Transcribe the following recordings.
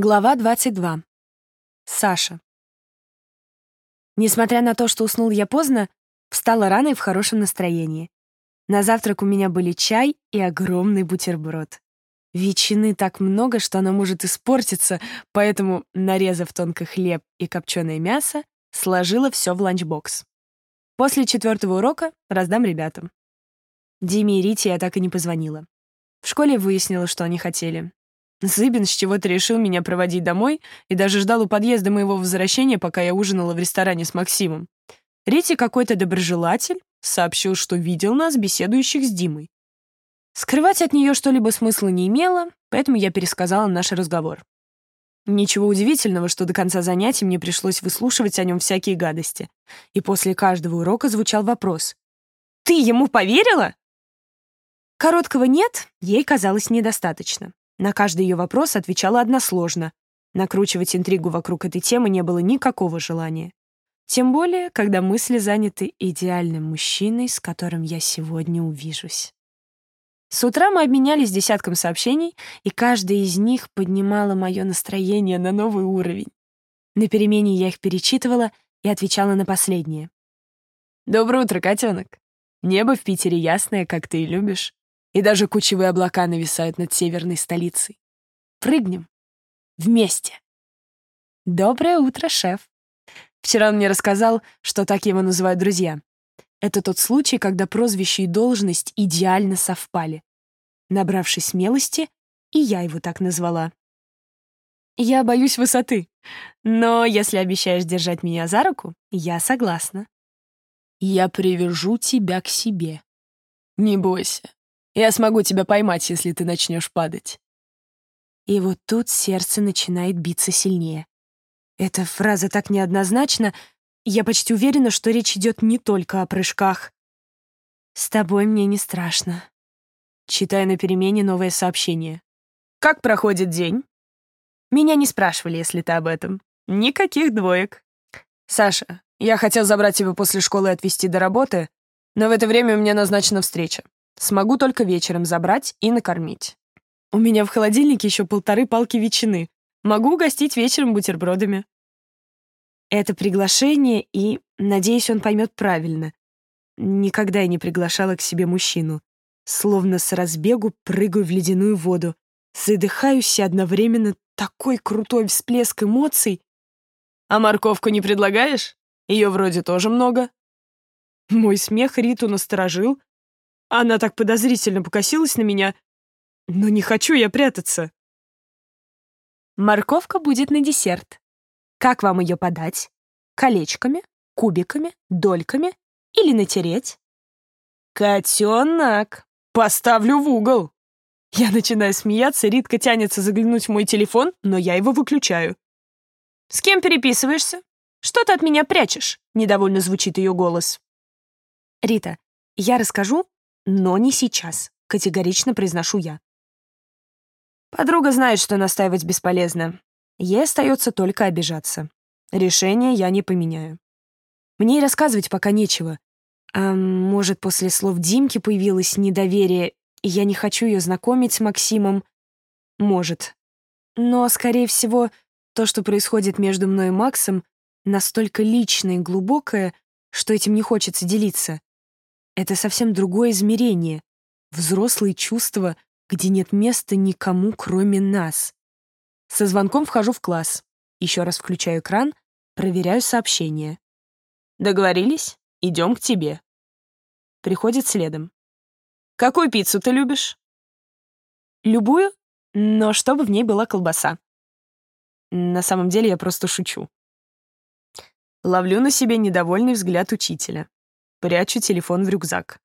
Глава 22. Саша. Несмотря на то, что уснул я поздно, встала рано и в хорошем настроении. На завтрак у меня были чай и огромный бутерброд. Ветчины так много, что она может испортиться, поэтому, нарезав тонко хлеб и копченое мясо, сложила все в ланчбокс. После четвертого урока раздам ребятам. Диме и Рите я так и не позвонила. В школе выяснила, что они хотели. Зыбин с чего-то решил меня проводить домой и даже ждал у подъезда моего возвращения, пока я ужинала в ресторане с Максимом. Рити какой-то доброжелатель сообщил, что видел нас, беседующих с Димой. Скрывать от нее что-либо смысла не имело, поэтому я пересказала наш разговор. Ничего удивительного, что до конца занятий мне пришлось выслушивать о нем всякие гадости. И после каждого урока звучал вопрос. «Ты ему поверила?» Короткого «нет» ей казалось недостаточно. На каждый ее вопрос отвечала односложно. Накручивать интригу вокруг этой темы не было никакого желания. Тем более, когда мысли заняты идеальным мужчиной, с которым я сегодня увижусь. С утра мы обменялись десятком сообщений, и каждая из них поднимала мое настроение на новый уровень. На перемене я их перечитывала и отвечала на последнее. «Доброе утро, котенок. Небо в Питере ясное, как ты и любишь и даже кучевые облака нависают над северной столицей. Прыгнем. Вместе. Доброе утро, шеф. Вчера он мне рассказал, что так его называют друзья. Это тот случай, когда прозвище и должность идеально совпали. Набравшись смелости, и я его так назвала. Я боюсь высоты, но если обещаешь держать меня за руку, я согласна. Я привяжу тебя к себе. Не бойся, я смогу тебя поймать, если ты начнешь падать. И вот тут сердце начинает биться сильнее. Эта фраза так неоднозначна, я почти уверена, что речь идет не только о прыжках. «С тобой мне не страшно». Читаю на перемене новое сообщение. «Как проходит день?» Меня не спрашивали, если ты об этом. Никаких двоек. «Саша, я хотел забрать тебя после школы и отвезти до работы, но в это время у меня назначена встреча. Смогу только вечером забрать и накормить. У меня в холодильнике еще полторы палки ветчины. Могу угостить вечером бутербродами. Это приглашение, и, надеюсь, он поймет правильно. Никогда я не приглашала к себе мужчину. Словно с разбегу прыгаю в ледяную воду. Задыхаюсь и одновременно такой крутой всплеск эмоций. А морковку не предлагаешь? Ее вроде тоже много. Мой смех Риту насторожил, она так подозрительно покосилась на меня. Но не хочу я прятаться. Морковка будет на десерт. Как вам ее подать? Колечками, кубиками, дольками или натереть? Котенок, поставлю в угол. Я начинаю смеяться, Ритка тянется заглянуть в мой телефон, но я его выключаю. «С кем переписываешься? Что ты от меня прячешь?» — недовольно звучит ее голос. «Рита, я расскажу, но не сейчас, категорично произношу я. Подруга знает, что настаивать бесполезно. Ей остается только обижаться. Решение я не поменяю. Мне и рассказывать пока нечего. А может, после слов Димки появилось недоверие, и я не хочу ее знакомить с Максимом? Может. Но, скорее всего, то, что происходит между мной и Максом, настолько личное и глубокое, что этим не хочется делиться. Это совсем другое измерение. Взрослые чувства, где нет места никому, кроме нас. Со звонком вхожу в класс. Еще раз включаю экран, проверяю сообщение. Договорились? Идем к тебе. Приходит следом. Какую пиццу ты любишь? Любую, но чтобы в ней была колбаса. На самом деле я просто шучу. Ловлю на себе недовольный взгляд учителя. Прячу телефон в рюкзак.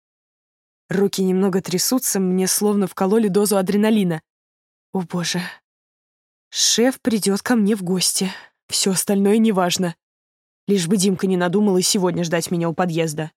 Руки немного трясутся, мне словно вкололи дозу адреналина. О боже. Шеф придет ко мне в гости. Все остальное неважно. Лишь бы Димка не надумала сегодня ждать меня у подъезда.